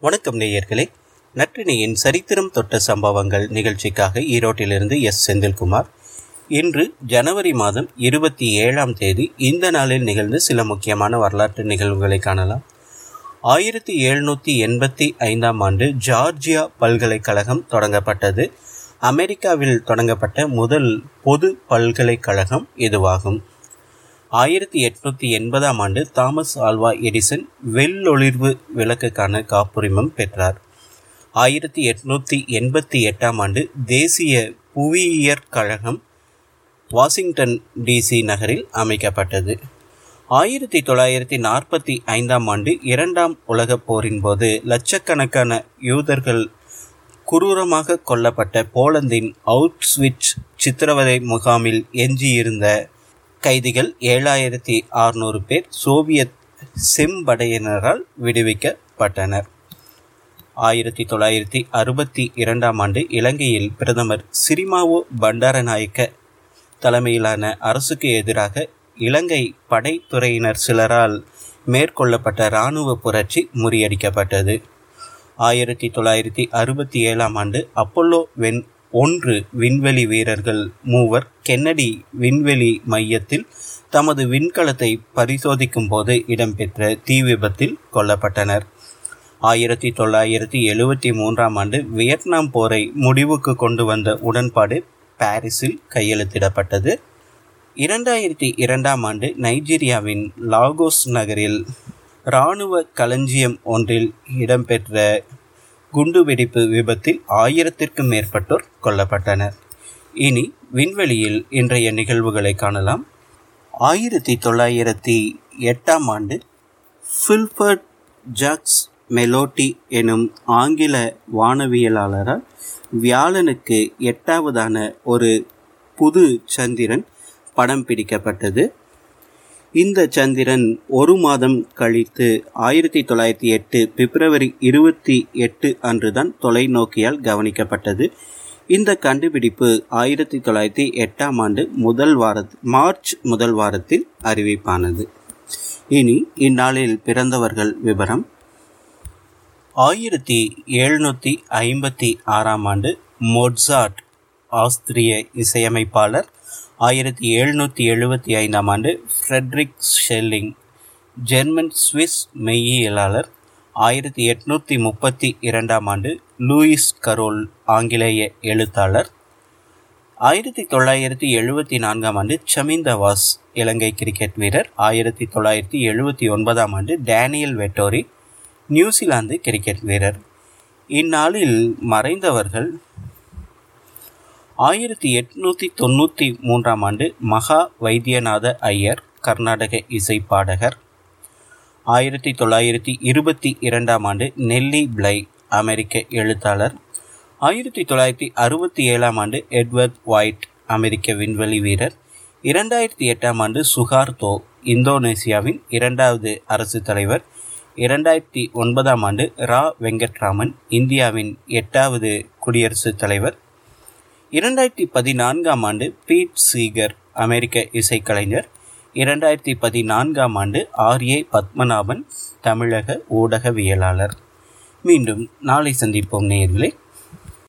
வணக்கம் நேயர்களே. நற்றினியின் சரித்திரம் தொட்ட சம்பவங்கள் நிகழ்ச்சிக்காக ஈரோட்டிலிருந்து எஸ். செந்தில்குமார். இன்று ஜனவரி மாதம் இருபத்தி ஏழாம் தேதி இந்த நாளில் நிகழ்ந்து சில முக்கியமான வரலாற்று நிகழ்வுகளை காணலாம். ஆயிரத்தி எழுநூற்றி எண்பத்தி ஐந்தாம் ஆண்டு ஜார்ஜியா பல்கலைக்கழகம் தொடங்கப்பட்டது. அமெரிக்காவில் தொடங்கப்பட்ட முதல் பொது பல்கலைக்கழகம் இதுவாகும். ஆயிரத்தி எட்நூத்தி எண்பதாம் ஆண்டு தாமஸ் ஆல்வா எடிசன் வெள்ளொளிர்வு விளக்குக்கான காப்புரிமம் பெற்றார். ஆயிரத்தி எட்நூத்தி எண்பத்தி எட்டாம் ஆண்டு தேசிய புவியியற் கழகம் வாஷிங்டன் டிசி நகரில் அமைக்கப்பட்டது. ஆயிரத்தி தொள்ளாயிரத்தி நாற்பத்தி ஐந்தாம் ஆண்டு இரண்டாம் உலகப் போரின் போது லட்சக்கணக்கான யூதர்கள் குரூரமாக கொல்லப்பட்ட போலந்தின் அவுட்ஸ்விட்ச் சித்திரவதை முகாமில் எஞ்சியிருந்த கைதிகள் ஏழாயிரத்தி அறுநூறு பேர் சோவியத் செம்படையினரால் விடுவிக்கப்பட்டனர். ஆயிரத்தி தொள்ளாயிரத்தி அறுபத்தி இரண்டாம் ஆண்டு இலங்கையில் பிரதமர் சிரிமாவோ பண்டாரநாயக்க தலைமையிலான அரசுக்கு எதிராக இலங்கை படைத்துறையினர் சிலரால் மேற்கொள்ளப்பட்ட இராணுவ புரட்சி முறியடிக்கப்பட்டது. ஆயிரத்தி தொள்ளாயிரத்தி அறுபத்தி ஏழாம் ஆண்டு அப்பல்லோ வென் ஒன்று விண்வெளி வீரர்கள் மூவர் கென்னடி விண்வெளி மையத்தில் தமது விண்கலத்தை பரிசோதிக்கும் போது இடம்பெற்ற தீ விபத்தில் கொல்லப்பட்டனர். ஆயிரத்தி தொள்ளாயிரத்தி எழுவத்தி மூன்றாம் ஆண்டு வியட்நாம் போரை முடிவுக்கு கொண்டு வந்த உடன்பாடு பாரிஸில் கையெழுத்திடப்பட்டது. இரண்டாயிரத்தி இரண்டாம் ஆண்டு நைஜீரியாவின் லாகோஸ் நகரில் இராணுவ களஞ்சியம் ஒன்றில் இடம்பெற்ற குண்டுவெடிப்பு விபத்தில் ஆயிரத்திற்கும் மேற்பட்டோர் கொல்லப்பட்டனர். இனி விண்வெளியில் இன்றைய நிகழ்வுகளை காணலாம். ஆயிரத்தி தொள்ளாயிரத்தி எட்டாம் ஆண்டு ஃபில்பர்ட் ஜாக்ஸ் மெலோட்டி எனும் ஆங்கில வானவியலாளரால் வியாழனுக்கு எட்டாவதான ஒரு புது சந்திரன் படம் பிடிக்கப்பட்டது. இந்த சந்திரன் ஒரு மாதம் கழித்து ஆயிரத்தி தொள்ளாயிரத்தி எட்டு பிப்ரவரி இருபத்தி எட்டு அன்றுதான் தொலைநோக்கியால் கவனிக்கப்பட்டது. இந்த கண்டுபிடிப்பு ஆயிரத்தி தொள்ளாயிரத்தி எட்டாம் ஆண்டு முதல் வார மார்ச் முதல் வாரத்தில் அறிவிப்பானது. இனி இந்நாளில் பிறந்தவர்கள் விவரம். ஆயிரத்தி எழுநூற்றி ஐம்பத்தி ஆறாம் ஆண்டு மொட்சாட் ஆஸ்திரிய இசையமைப்பாளர் ஆயிரத்தி எழுநூற்றி எழுபத்தி ஐந்தாம் ஆண்டு ஃப்ரெட்ரிக் ஷெல்லிங் ஜெர்மன் சுவிஸ் மெய்யியலாளர். ஆயிரத்தி எட்நூற்றி முப்பத்தி இரண்டாம் ஆண்டு லூயிஸ் கரோல் ஆங்கிலேய எழுத்தாளர். ஆயிரத்தி தொள்ளாயிரத்தி எழுபத்தி நான்காம் ஆண்டு சமிந்தவாஸ் இலங்கை கிரிக்கெட் வீரர். ஆயிரத்தி தொள்ளாயிரத்தி எழுபத்தி ஒன்பதாம் ஆண்டு டேனியல் வெட்டோரி நியூசிலாந்து கிரிக்கெட் வீரர். இந்நாளில் மறைந்தவர்கள் ஆயிரத்தி எட்நூற்றி தொண்ணூற்றி மூன்றாம் ஆண்டு மகா வைத்தியநாத ஐயர் கர்நாடக இசை பாடகர். ஆயிரத்தி தொள்ளாயிரத்தி இருபத்தி இரண்டாம் ஆண்டு நெல்லி பிளை அமெரிக்க எழுத்தாளர். ஆயிரத்தி தொள்ளாயிரத்தி அறுபத்தி ஏழாம் ஆண்டு எட்வர்ட் ஒயிட் அமெரிக்க விண்வெளி வீரர். இரண்டாயிரத்தி எட்டாம் ஆண்டு சுகார்தோ இந்தோனேசியாவின் இரண்டாவது அரசு தலைவர். இரண்டாயிரத்தி ஒன்பதாம் ஆண்டு ரா வெங்கட்ராமன் இந்தியாவின் எட்டாவது குடியரசுத் தலைவர். இரண்டாயிரத்தி பதினான்காம் ஆண்டு பீட் சீகர் அமெரிக்க இசைக்கலைஞர். இரண்டாயிரத்தி பதினான்காம் ஆண்டு ஆர் ஏ பத்மநாபன் தமிழக ஊடகவியலாளர். மீண்டும் நாளை சந்திப்போம் நேயர்களே.